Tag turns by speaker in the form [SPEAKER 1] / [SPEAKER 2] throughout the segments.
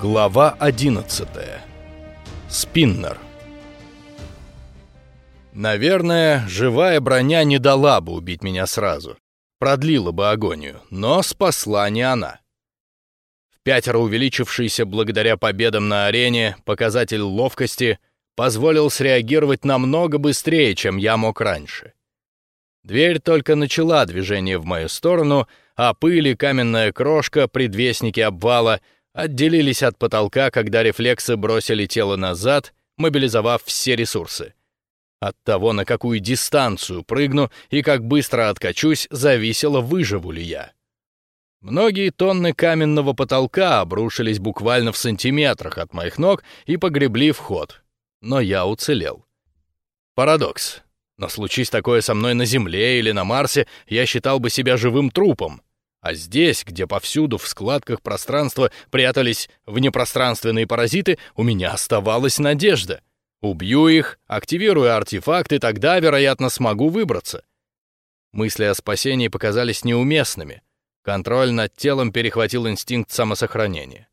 [SPEAKER 1] Глава 11. Спиннер. Наверное, живая броня не дала бы убить меня сразу. Продлила бы агонию, но спасла не она. В пятеро увеличившийся благодаря победам на арене показатель ловкости позволил среагировать намного быстрее, чем я мог раньше. Дверь только начала движение в мою сторону, а пыль и каменная крошка, предвестники обвала — отделились от потолка, когда рефлексы бросили тело назад, мобилизовав все ресурсы. От того, на какую дистанцию прыгну и как быстро откачусь, зависело, выживу ли я. Многие тонны каменного потолка обрушились буквально в сантиметрах от моих ног и погребли вход. Но я уцелел. Парадокс. Но случись такое со мной на Земле или на Марсе, я считал бы себя живым трупом. А здесь, где повсюду в складках пространства прятались внепространственные паразиты, у меня оставалась надежда. Убью их, активирую артефакт, и тогда, вероятно, смогу выбраться. Мысли о спасении показались неуместными. Контроль над телом перехватил инстинкт самосохранения.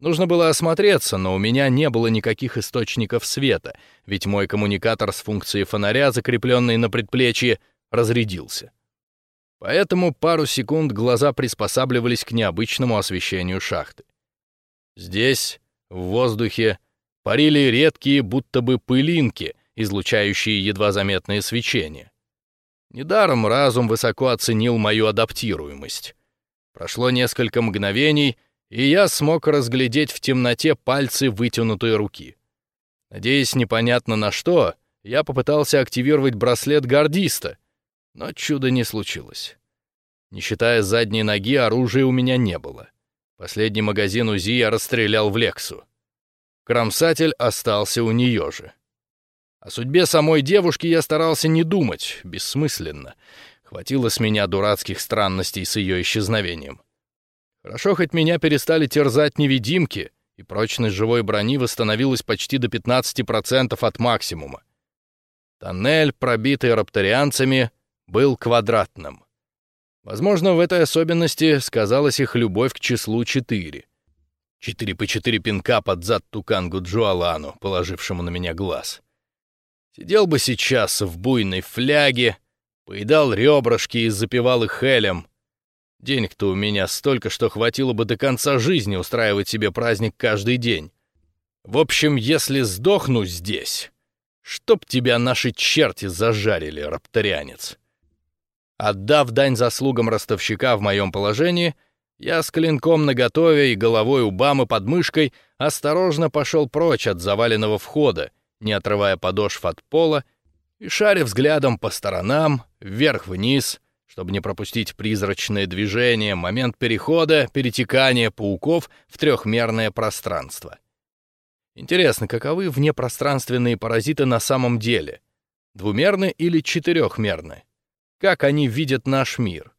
[SPEAKER 1] Нужно было осмотреться, но у меня не было никаких источников света, ведь мой коммуникатор с функцией фонаря, закрепленный на предплечье, разрядился. Поэтому пару секунд глаза приспосабливались к необычному освещению шахты. Здесь, в воздухе, парили редкие будто бы пылинки, излучающие едва заметное свечение. Недаром разум высоко оценил мою адаптируемость. Прошло несколько мгновений, и я смог разглядеть в темноте пальцы вытянутой руки. Надеясь непонятно на что, я попытался активировать браслет гардиста, но чуда не случилось. Не считая задней ноги, оружия у меня не было. Последний магазин УЗИ я расстрелял в Лексу. Кромсатель остался у нее же. О судьбе самой девушки я старался не думать, бессмысленно. Хватило с меня дурацких странностей с ее исчезновением. Хорошо, хоть меня перестали терзать невидимки, и прочность живой брони восстановилась почти до 15% от максимума. Тоннель, пробитый рапторианцами, был квадратным. Возможно, в этой особенности сказалась их любовь к числу четыре. Четыре по четыре пинка под зад тукангу Джуалану, положившему на меня глаз. Сидел бы сейчас в буйной фляге, поедал ребрышки и запивал их хелем. Денег-то у меня столько, что хватило бы до конца жизни устраивать себе праздник каждый день. В общем, если сдохну здесь, чтоб тебя наши черти зажарили, рапторианец. Отдав дань заслугам ростовщика в моем положении, я с клинком наготове и головой у бамы под мышкой осторожно пошел прочь от заваленного входа, не отрывая подошв от пола и шаря взглядом по сторонам, вверх-вниз, чтобы не пропустить призрачное движение, момент перехода, перетекания пауков в трехмерное пространство. Интересно, каковы внепространственные паразиты на самом деле? Двумерны или четырехмерны? Как они видят наш мир.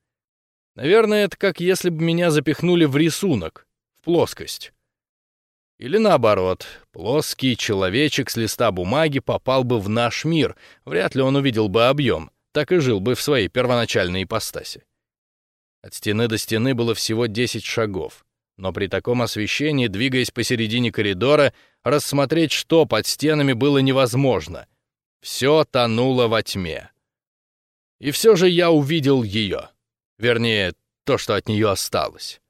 [SPEAKER 1] Наверное, это как если бы меня запихнули в рисунок, в плоскость. Или наоборот, плоский человечек с листа бумаги попал бы в наш мир, вряд ли он увидел бы объем, так и жил бы в своей первоначальной ипостаси. От стены до стены было всего 10 шагов, но при таком освещении, двигаясь посередине коридора, рассмотреть, что под стенами, было невозможно. Все тонуло во тьме. И все же я увидел ее. Вернее, то, что от нее осталось.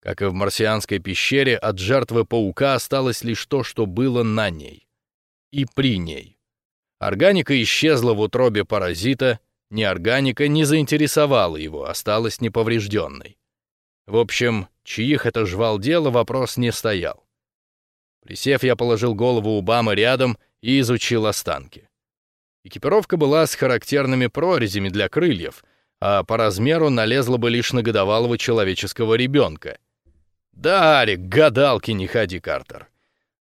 [SPEAKER 1] Как и в марсианской пещере, от жертвы паука осталось лишь то, что было на ней. И при ней. Органика исчезла в утробе паразита, неорганика не заинтересовала его, осталась неповрежденной. В общем, чьих это жвал дело, вопрос не стоял. Присев, я положил голову у Бамы рядом и изучил останки. Экипировка была с характерными прорезями для крыльев, а по размеру налезла бы лишь на годовалого человеческого ребенка. Да, Арик, гадалки не ходи, Картер.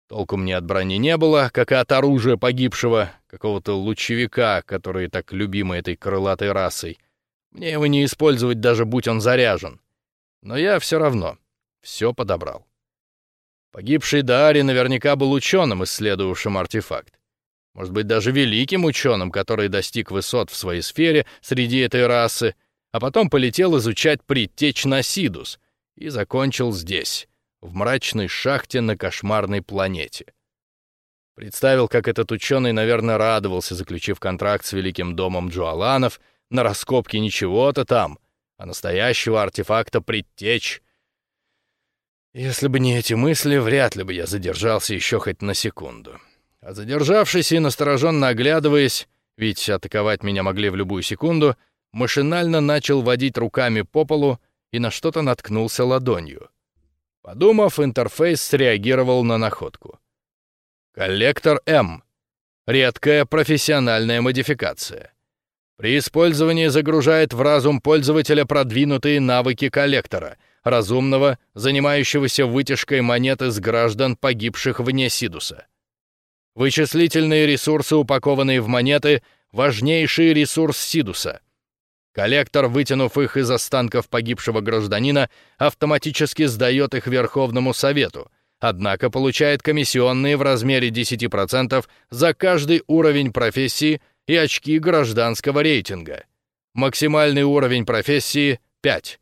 [SPEAKER 1] Толку мне от брони не было, как и от оружия погибшего, какого-то лучевика, который так любимый этой крылатой расой. Мне его не использовать, даже будь он заряжен. Но я все равно все подобрал. Погибший Даари наверняка был ученым, исследовавшим артефакт может быть, даже великим ученым, который достиг высот в своей сфере среди этой расы, а потом полетел изучать предтеч Насидус и закончил здесь, в мрачной шахте на кошмарной планете. Представил, как этот ученый, наверное, радовался, заключив контракт с Великим домом Джуаланов на раскопке ничего-то там, а настоящего артефакта предтеч. Если бы не эти мысли, вряд ли бы я задержался еще хоть на секунду. А задержавшись и настороженно оглядываясь, ведь атаковать меня могли в любую секунду, машинально начал водить руками по полу и на что-то наткнулся ладонью. Подумав, интерфейс среагировал на находку. Коллектор М. Редкая профессиональная модификация. При использовании загружает в разум пользователя продвинутые навыки коллектора, разумного, занимающегося вытяжкой монет из граждан, погибших вне Сидуса. Вычислительные ресурсы, упакованные в монеты, важнейший ресурс Сидуса. Коллектор, вытянув их из останков погибшего гражданина, автоматически сдает их Верховному Совету, однако получает комиссионные в размере 10% за каждый уровень профессии и очки гражданского рейтинга. Максимальный уровень профессии — 5.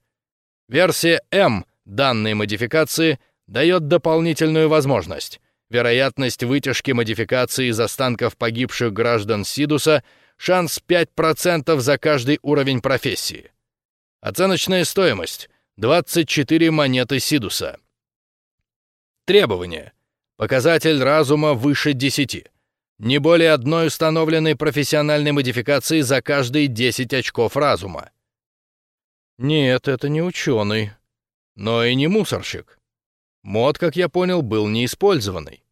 [SPEAKER 1] Версия М данной модификации дает дополнительную возможность. Вероятность вытяжки модификации из останков погибших граждан Сидуса — шанс 5% за каждый уровень профессии. Оценочная стоимость — 24 монеты Сидуса. Требования. Показатель разума выше 10. Не более одной установленной профессиональной модификации за каждые 10 очков разума. Нет, это не ученый. Но и не мусорщик. Мод, как я понял, был неиспользованный.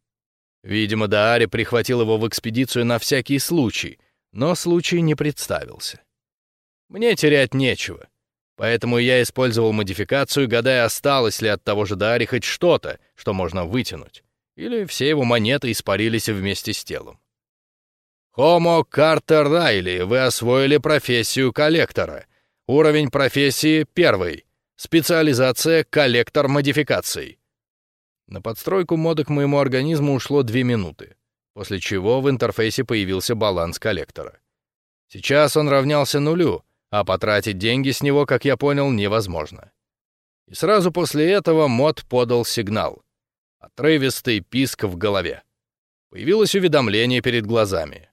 [SPEAKER 1] Видимо, Даари прихватил его в экспедицию на всякий случай, но случай не представился. Мне терять нечего. Поэтому я использовал модификацию, гадая, осталось ли от того же Дари хоть что-то, что можно вытянуть. Или все его монеты испарились вместе с телом. Хомо Картер Райли, вы освоили профессию коллектора. Уровень профессии первый. Специализация коллектор модификаций. На подстройку мода к моему организму ушло две минуты, после чего в интерфейсе появился баланс коллектора. Сейчас он равнялся нулю, а потратить деньги с него, как я понял, невозможно. И сразу после этого мод подал сигнал. Отрывистый писк в голове. Появилось уведомление перед глазами.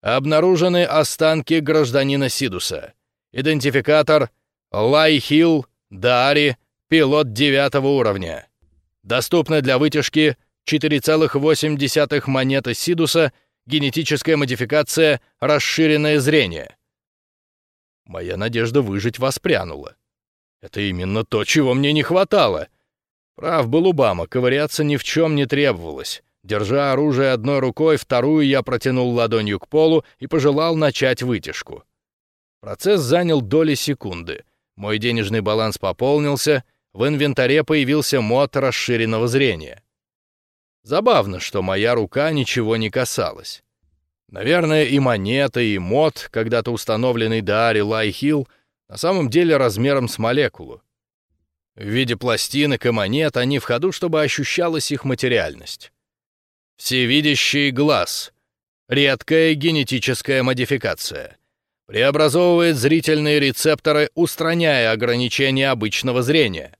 [SPEAKER 1] Обнаружены останки гражданина Сидуса. Идентификатор Лайхил Дари, пилот девятого уровня. Доступно для вытяжки 4,8 монеты Сидуса, генетическая модификация, расширенное зрение. Моя надежда выжить воспрянула. Это именно то, чего мне не хватало. Прав был Убама, ковыряться ни в чем не требовалось. Держа оружие одной рукой, вторую я протянул ладонью к полу и пожелал начать вытяжку. Процесс занял доли секунды. Мой денежный баланс пополнился, в инвентаре появился мод расширенного зрения. Забавно, что моя рука ничего не касалась. Наверное, и монета, и мод, когда-то установленный Даари Лайхилл, на самом деле размером с молекулу. В виде пластинок и монет они в ходу, чтобы ощущалась их материальность. Всевидящий глаз. Редкая генетическая модификация. Преобразовывает зрительные рецепторы, устраняя ограничения обычного зрения.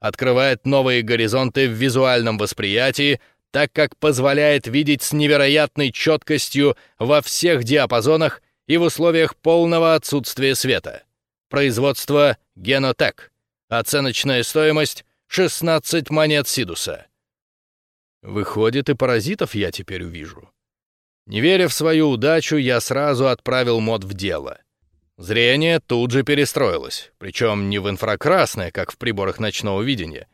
[SPEAKER 1] Открывает новые горизонты в визуальном восприятии, так как позволяет видеть с невероятной четкостью во всех диапазонах и в условиях полного отсутствия света. Производство Genotech. Оценочная стоимость 16 монет Сидуса. Выходит, и паразитов я теперь увижу. Не веря в свою удачу, я сразу отправил мод в дело. Зрение тут же перестроилось, причем не в инфракрасное, как в приборах ночного видения,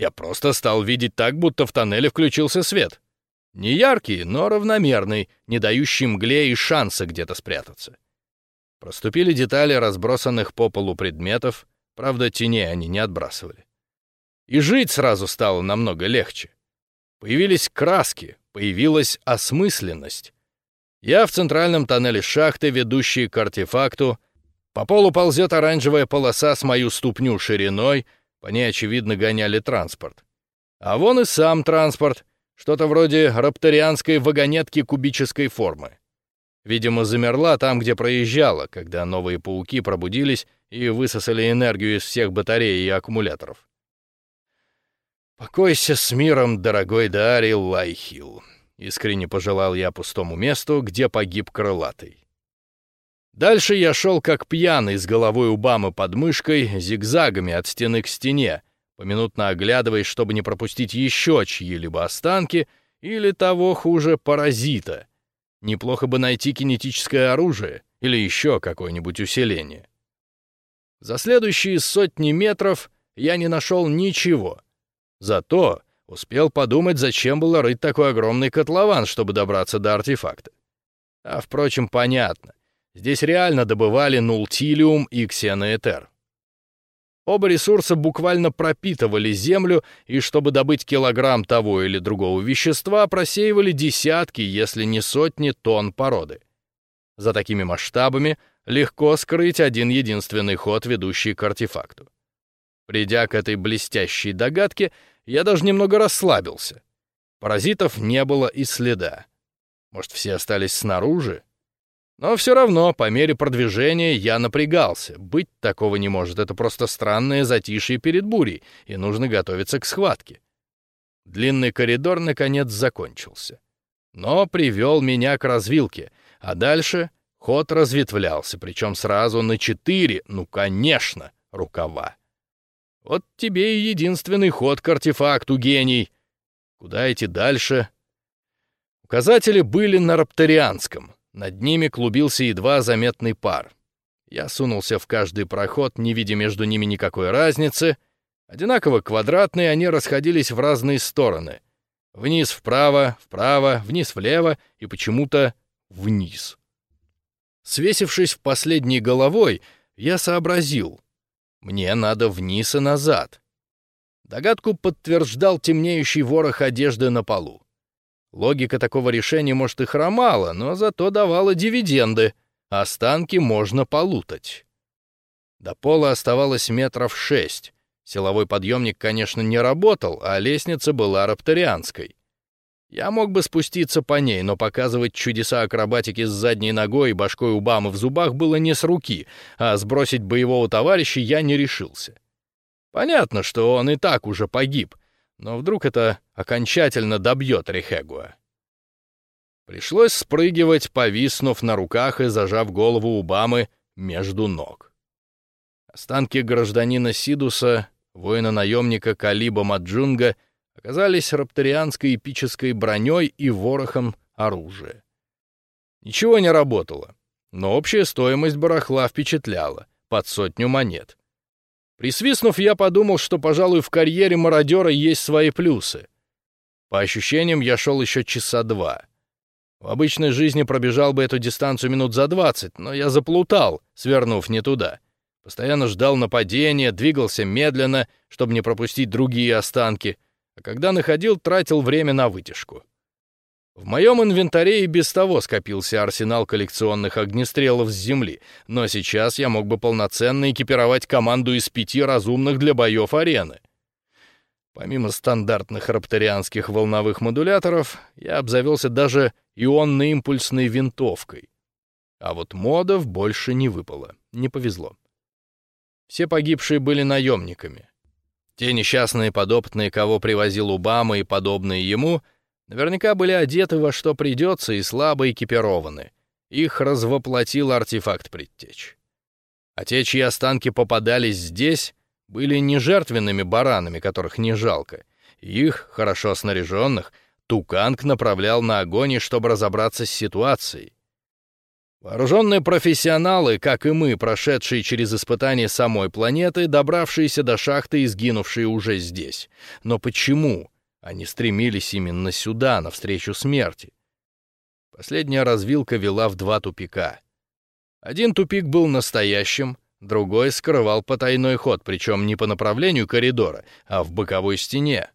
[SPEAKER 1] я просто стал видеть так, будто в тоннеле включился свет. Не яркий, но равномерный, не дающий мгле и шанса где-то спрятаться. Проступили детали разбросанных по полу предметов, правда, теней они не отбрасывали. И жить сразу стало намного легче. Появились краски, появилась осмысленность. Я в центральном тоннеле шахты, ведущей к артефакту. По полу ползет оранжевая полоса с мою ступню шириной — по ней, очевидно, гоняли транспорт. А вон и сам транспорт, что-то вроде рапторианской вагонетки кубической формы. Видимо, замерла там, где проезжала, когда новые пауки пробудились и высосали энергию из всех батарей и аккумуляторов. «Покойся с миром, дорогой Дарий Лайхил», — искренне пожелал я пустому месту, где погиб крылатый. Дальше я шел как пьяный, с головой у бамы под мышкой, зигзагами от стены к стене, поминутно оглядываясь, чтобы не пропустить еще чьи-либо останки или того хуже паразита. Неплохо бы найти кинетическое оружие или еще какое-нибудь усиление. За следующие сотни метров я не нашел ничего. Зато успел подумать, зачем было рыть такой огромный котлован, чтобы добраться до артефакта. А, впрочем, понятно. Здесь реально добывали нултилиум и ксеноэтер. Оба ресурса буквально пропитывали землю, и чтобы добыть килограмм того или другого вещества, просеивали десятки, если не сотни тонн породы. За такими масштабами легко скрыть один единственный ход, ведущий к артефакту. Придя к этой блестящей догадке, я даже немного расслабился. Паразитов не было и следа. Может, все остались снаружи? Но все равно, по мере продвижения, я напрягался. Быть такого не может, это просто странное затишье перед бурей, и нужно готовиться к схватке. Длинный коридор, наконец, закончился. Но привел меня к развилке, а дальше ход разветвлялся, причем сразу на четыре, ну, конечно, рукава. Вот тебе и единственный ход к артефакту, гений. Куда идти дальше? Указатели были на рапторианском — над ними клубился едва заметный пар. Я сунулся в каждый проход, не видя между ними никакой разницы. Одинаково квадратные, они расходились в разные стороны. Вниз вправо, вправо, вниз влево и почему-то вниз. Свесившись в последней головой, я сообразил. Мне надо вниз и назад. Догадку подтверждал темнеющий ворох одежды на полу. Логика такого решения, может, и хромала, но зато давала дивиденды. Останки можно полутать. До пола оставалось метров шесть. Силовой подъемник, конечно, не работал, а лестница была рапторианской. Я мог бы спуститься по ней, но показывать чудеса акробатики с задней ногой и башкой у Бамы в зубах было не с руки, а сбросить боевого товарища я не решился. Понятно, что он и так уже погиб, но вдруг это окончательно добьет Рихегуа. Пришлось спрыгивать, повиснув на руках и зажав голову Убамы между ног. Останки гражданина Сидуса, воина-наемника Калиба Маджунга, оказались рапторианской эпической броней и ворохом оружия. Ничего не работало, но общая стоимость барахла впечатляла, под сотню монет. Присвистнув, я подумал, что, пожалуй, в карьере мародера есть свои плюсы. По ощущениям, я шел еще часа два. В обычной жизни пробежал бы эту дистанцию минут за двадцать, но я заплутал, свернув не туда. Постоянно ждал нападения, двигался медленно, чтобы не пропустить другие останки, а когда находил, тратил время на вытяжку. В моем инвентаре и без того скопился арсенал коллекционных огнестрелов с земли, но сейчас я мог бы полноценно экипировать команду из пяти разумных для боев арены. Помимо стандартных рапторианских волновых модуляторов, я обзавелся даже ионно-импульсной винтовкой. А вот модов больше не выпало, не повезло. Все погибшие были наемниками. Те несчастные подопытные, кого привозил Убама и подобные ему — Наверняка были одеты во что придется и слабо экипированы. Их развоплотил артефакт предтеч. А те, чьи останки попадались здесь, были не жертвенными баранами, которых не жалко. Их, хорошо снаряженных, Туканг направлял на огонь, чтобы разобраться с ситуацией. Вооруженные профессионалы, как и мы, прошедшие через испытания самой планеты, добравшиеся до шахты и сгинувшие уже здесь. Но почему? Они стремились именно сюда, навстречу смерти. Последняя развилка вела в два тупика. Один тупик был настоящим, другой скрывал потайной ход, причем не по направлению коридора, а в боковой стене.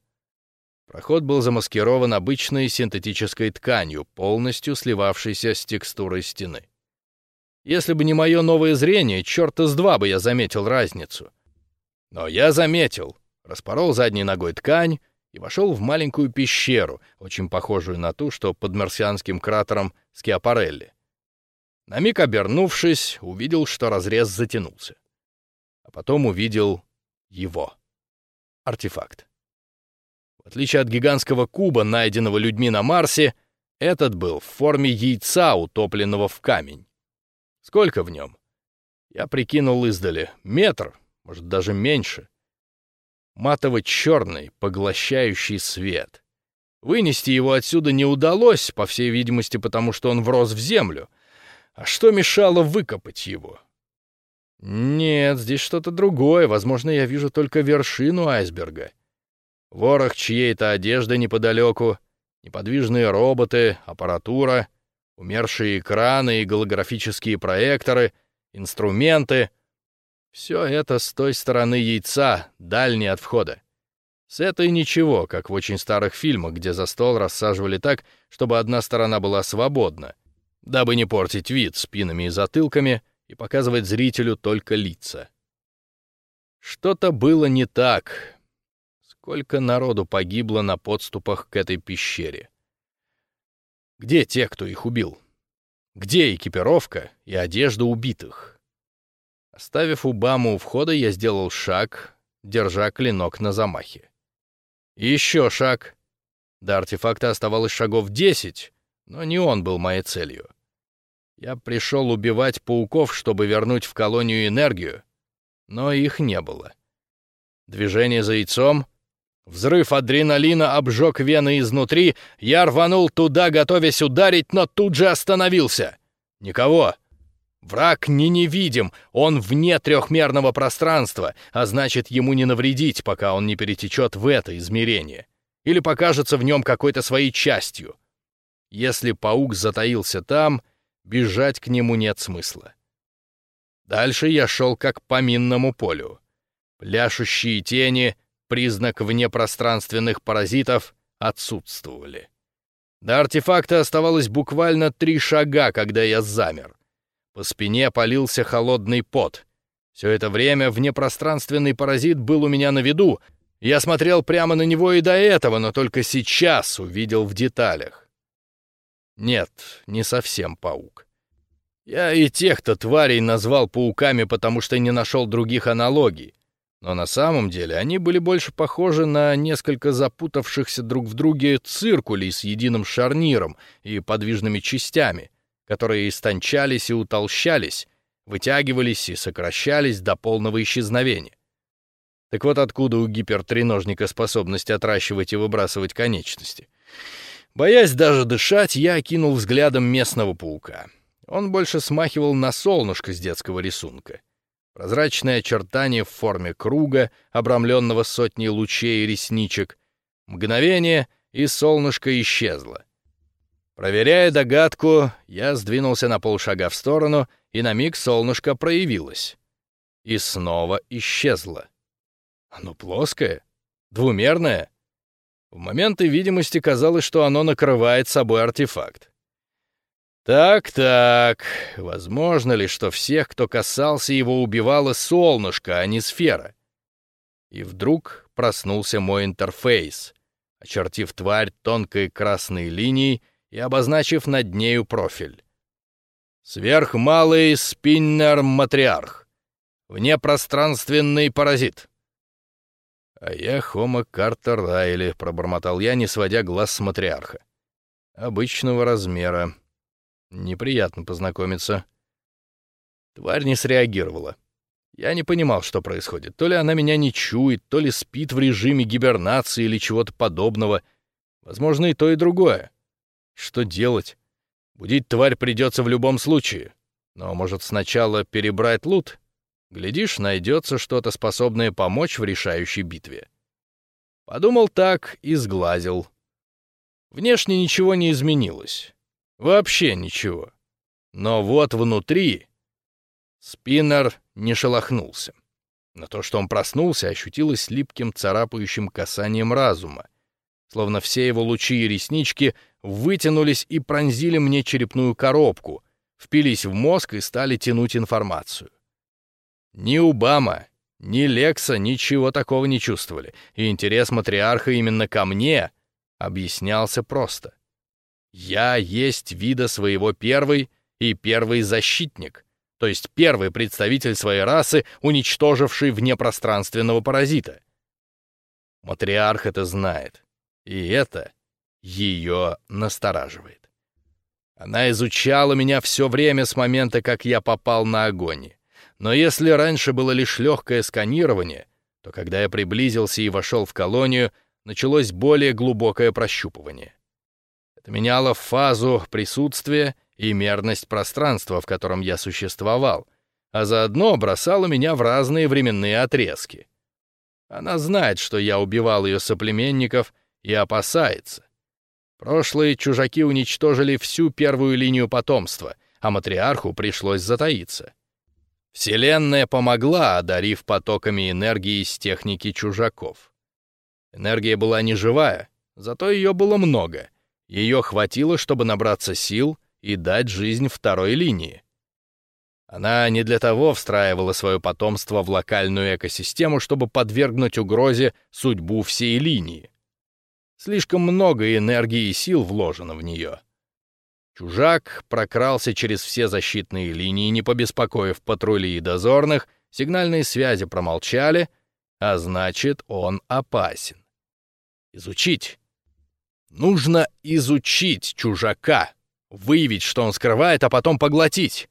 [SPEAKER 1] Проход был замаскирован обычной синтетической тканью, полностью сливавшейся с текстурой стены. Если бы не мое новое зрение, черта с два бы я заметил разницу. Но я заметил. Распорол задней ногой ткань, и вошел в маленькую пещеру, очень похожую на ту, что под марсианским кратером Скиапарелли. На миг обернувшись, увидел, что разрез затянулся. А потом увидел его. Артефакт. В отличие от гигантского куба, найденного людьми на Марсе, этот был в форме яйца, утопленного в камень. Сколько в нем? Я прикинул издали. Метр, может, даже меньше. Матово-черный, поглощающий свет. Вынести его отсюда не удалось, по всей видимости, потому что он врос в землю. А что мешало выкопать его? Нет, здесь что-то другое. Возможно, я вижу только вершину айсберга. Ворох чьей-то одежды неподалеку, неподвижные роботы, аппаратура, умершие экраны и голографические проекторы, инструменты. Все это с той стороны яйца, дальней от входа. С этой ничего, как в очень старых фильмах, где за стол рассаживали так, чтобы одна сторона была свободна, дабы не портить вид спинами и затылками и показывать зрителю только лица. Что-то было не так. Сколько народу погибло на подступах к этой пещере? Где те, кто их убил? Где экипировка и одежда убитых? Оставив Убаму у входа, я сделал шаг, держа клинок на замахе. Еще шаг. До артефакта оставалось шагов десять, но не он был моей целью. Я пришел убивать пауков, чтобы вернуть в колонию энергию, но их не было. Движение за яйцом, взрыв адреналина обжег вены изнутри, я рванул туда, готовясь ударить, но тут же остановился. Никого. Враг не невидим, он вне трехмерного пространства, а значит, ему не навредить, пока он не перетечет в это измерение. Или покажется в нем какой-то своей частью. Если паук затаился там, бежать к нему нет смысла. Дальше я шел как по минному полю. Пляшущие тени, признак внепространственных паразитов, отсутствовали. До артефакта оставалось буквально три шага, когда я замер. По спине полился холодный пот. Все это время внепространственный паразит был у меня на виду. Я смотрел прямо на него и до этого, но только сейчас увидел в деталях. Нет, не совсем паук. Я и тех-то тварей назвал пауками, потому что не нашел других аналогий. Но на самом деле они были больше похожи на несколько запутавшихся друг в друге циркулей с единым шарниром и подвижными частями, которые истончались и утолщались, вытягивались и сокращались до полного исчезновения. Так вот откуда у гипертреножника способность отращивать и выбрасывать конечности. Боясь даже дышать, я окинул взглядом местного паука. Он больше смахивал на солнышко с детского рисунка. Прозрачное очертание в форме круга, обрамленного сотней лучей и ресничек. Мгновение, и солнышко исчезло. Проверяя догадку, я сдвинулся на полшага в сторону, и на миг солнышко проявилось. И снова исчезло. Оно плоское? Двумерное? В моменты видимости казалось, что оно накрывает собой артефакт. Так-так, возможно ли, что всех, кто касался его, убивало солнышко, а не сфера? И вдруг проснулся мой интерфейс, очертив тварь тонкой красной линией, и обозначив над нею профиль. Сверхмалый спиннер-матриарх. Внепространственный паразит. А я Хома Картер Райли, пробормотал я, не сводя глаз с матриарха. Обычного размера. Неприятно познакомиться. Тварь не среагировала. Я не понимал, что происходит. То ли она меня не чует, то ли спит в режиме гибернации или чего-то подобного. Возможно, и то, и другое. Что делать? Будить тварь придется в любом случае. Но, может, сначала перебрать лут? Глядишь, найдется что-то, способное помочь в решающей битве. Подумал так и сглазил. Внешне ничего не изменилось. Вообще ничего. Но вот внутри... Спиннер не шелохнулся. Но то, что он проснулся, ощутилось липким царапающим касанием разума, словно все его лучи и реснички вытянулись и пронзили мне черепную коробку, впились в мозг и стали тянуть информацию. Ни Убама, ни Лекса ничего такого не чувствовали, и интерес матриарха именно ко мне объяснялся просто. Я есть вида своего первый и первый защитник, то есть первый представитель своей расы, уничтоживший внепространственного паразита. Матриарх это знает И это ее настораживает. Она изучала меня все время с момента, как я попал на огонь. Но если раньше было лишь легкое сканирование, то когда я приблизился и вошел в колонию, началось более глубокое прощупывание. Это меняло фазу присутствия и мерность пространства, в котором я существовал, а заодно бросало меня в разные временные отрезки. Она знает, что я убивал ее соплеменников и опасается. Прошлые чужаки уничтожили всю первую линию потомства, а матриарху пришлось затаиться. Вселенная помогла, одарив потоками энергии из техники чужаков. Энергия была неживая, зато ее было много. Ее хватило, чтобы набраться сил и дать жизнь второй линии. Она не для того встраивала свое потомство в локальную экосистему, чтобы подвергнуть угрозе судьбу всей линии. Слишком много энергии и сил вложено в нее. Чужак прокрался через все защитные линии, не побеспокоив патрули и дозорных, сигнальные связи промолчали, а значит, он опасен. Изучить. Нужно изучить чужака, выявить, что он скрывает, а потом поглотить.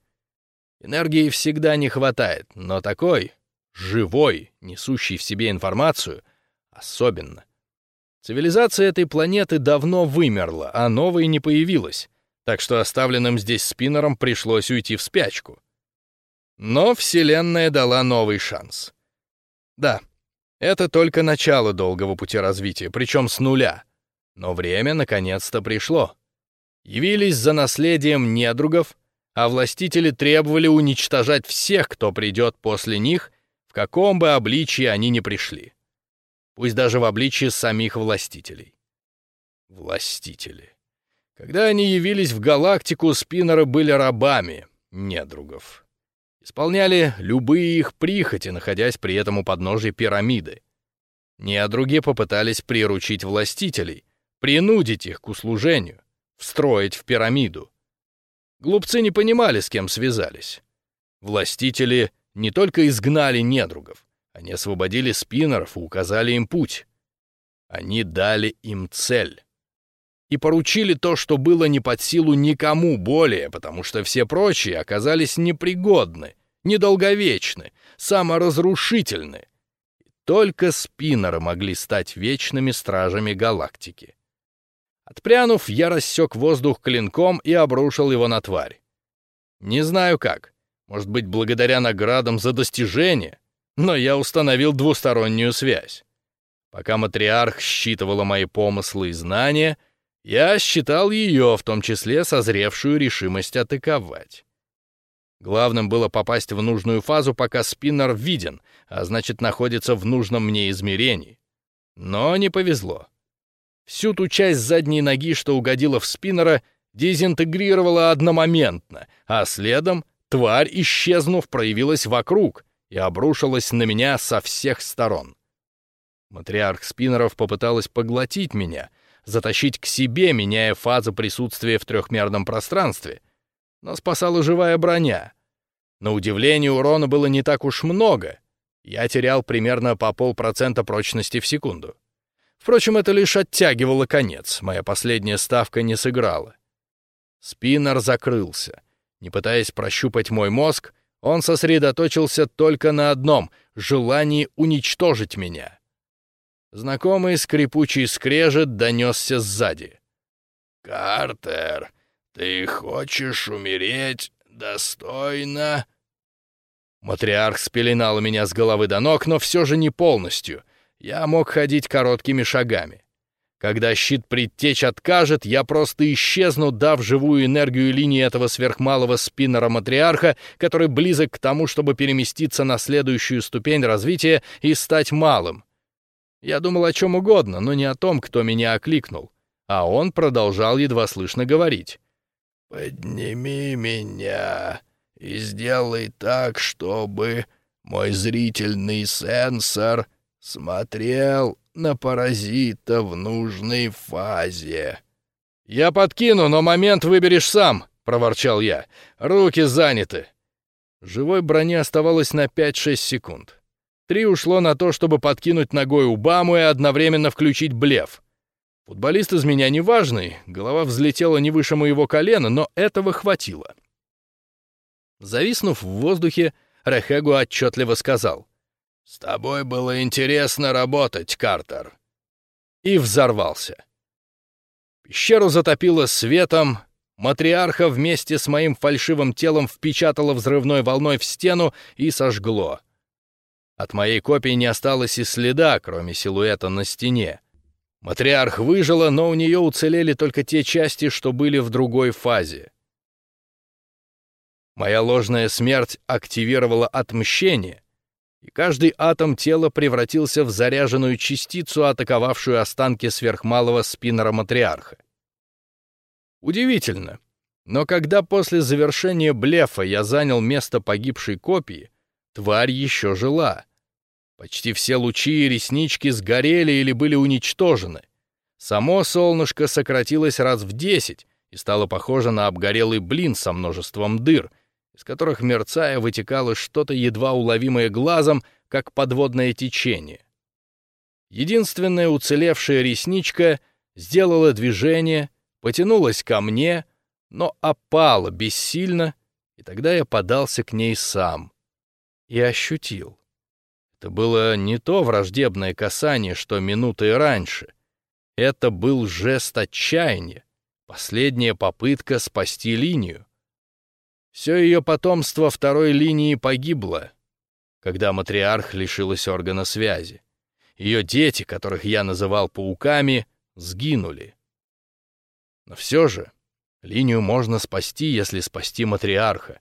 [SPEAKER 1] Энергии всегда не хватает, но такой, живой, несущий в себе информацию, особенно. Цивилизация этой планеты давно вымерла, а новой не появилась так что оставленным здесь спиннерам пришлось уйти в спячку. Но Вселенная дала новый шанс. Да, это только начало долгого пути развития, причем с нуля. Но время наконец-то пришло. Явились за наследием недругов, а властители требовали уничтожать всех, кто придет после них, в каком бы обличии они ни пришли. Пусть даже в обличии самих властителей. Властители. Когда они явились в галактику, спиннеры были рабами, недругов. Исполняли любые их прихоти, находясь при этом у подножия пирамиды. Недруги попытались приручить властителей, принудить их к услужению, встроить в пирамиду. Глупцы не понимали, с кем связались. Властители не только изгнали недругов, они освободили спиннеров и указали им путь. Они дали им цель и поручили то, что было не под силу никому более, потому что все прочие оказались непригодны, недолговечны, саморазрушительны. только спиннеры могли стать вечными стражами галактики. Отпрянув, я рассек воздух клинком и обрушил его на тварь. Не знаю как, может быть, благодаря наградам за достижение, но я установил двустороннюю связь. Пока матриарх считывала мои помыслы и знания — я считал ее, в том числе созревшую решимость атаковать. Главным было попасть в нужную фазу, пока спиннер виден, а значит, находится в нужном мне измерении. Но не повезло. Всю ту часть задней ноги, что угодила в спиннера, дезинтегрировала одномоментно, а следом тварь, исчезнув, проявилась вокруг и обрушилась на меня со всех сторон. Матриарх спиннеров попыталась поглотить меня — затащить к себе, меняя фазу присутствия в трехмерном пространстве. Но спасала живая броня. На удивление, урона было не так уж много. Я терял примерно по полпроцента прочности в секунду. Впрочем, это лишь оттягивало конец, моя последняя ставка не сыграла. Спиннер закрылся. Не пытаясь прощупать мой мозг, он сосредоточился только на одном — желании уничтожить меня. Знакомый скрипучий скрежет донесся сзади. «Картер, ты хочешь умереть достойно?» Матриарх спеленал меня с головы до ног, но все же не полностью. Я мог ходить короткими шагами. Когда щит предтеч откажет, я просто исчезну, дав живую энергию линии этого сверхмалого спиннера матриарха, который близок к тому, чтобы переместиться на следующую ступень развития и стать малым. Я думал о чем угодно, но не о том, кто меня окликнул. А он продолжал едва слышно говорить. «Подними меня и сделай так, чтобы мой зрительный сенсор смотрел на паразита в нужной фазе». «Я подкину, но момент выберешь сам», — проворчал я. «Руки заняты». Живой брони оставалось на 5-6 секунд. Три ушло на то, чтобы подкинуть ногой Убаму и одновременно включить блеф. Футболист из меня неважный, голова взлетела не выше моего колена, но этого хватило. Зависнув в воздухе, Рехегу отчетливо сказал. «С тобой было интересно работать, Картер». И взорвался. Пещеру затопило светом, матриарха вместе с моим фальшивым телом впечатало взрывной волной в стену и сожгло. От моей копии не осталось и следа, кроме силуэта на стене. Матриарх выжила, но у нее уцелели только те части, что были в другой фазе. Моя ложная смерть активировала отмщение, и каждый атом тела превратился в заряженную частицу, атаковавшую останки сверхмалого спиннера матриарха. Удивительно, но когда после завершения блефа я занял место погибшей копии, тварь еще жила — Почти все лучи и реснички сгорели или были уничтожены. Само солнышко сократилось раз в десять и стало похоже на обгорелый блин со множеством дыр, из которых, мерцая, вытекало что-то едва уловимое глазом, как подводное течение. Единственная уцелевшая ресничка сделала движение, потянулась ко мне, но опала бессильно, и тогда я подался к ней сам и ощутил. Это было не то враждебное касание, что минутой раньше. Это был жест отчаяния, последняя попытка спасти линию. Все ее потомство второй линии погибло, когда матриарх лишилась органа связи. Ее дети, которых я называл пауками, сгинули. Но все же линию можно спасти, если спасти матриарха.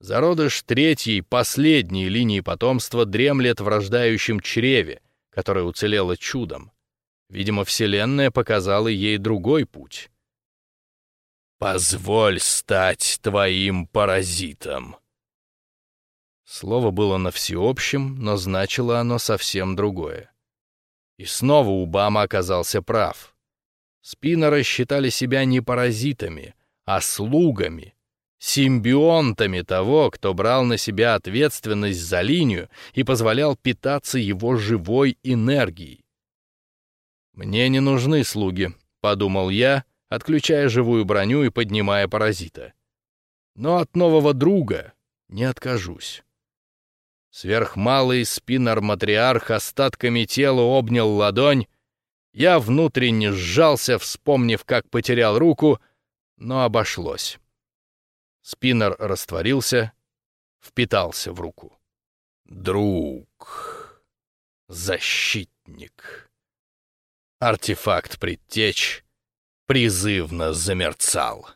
[SPEAKER 1] Зародыш третьей, последней линии потомства дремлет в рождающем чреве, которое уцелело чудом. Видимо, Вселенная показала ей другой путь. «Позволь стать твоим паразитом!» Слово было на всеобщем, но значило оно совсем другое. И снова Убама оказался прав. Спиннеры считали себя не паразитами, а слугами, симбионтами того, кто брал на себя ответственность за линию и позволял питаться его живой энергией. «Мне не нужны слуги», — подумал я, отключая живую броню и поднимая паразита. «Но от нового друга не откажусь». Сверхмалый спиннер-матриарх остатками тела обнял ладонь, я внутренне сжался, вспомнив, как потерял руку, но обошлось. Спиннер растворился, впитался в руку. Друг. Защитник. Артефакт предтеч призывно замерцал.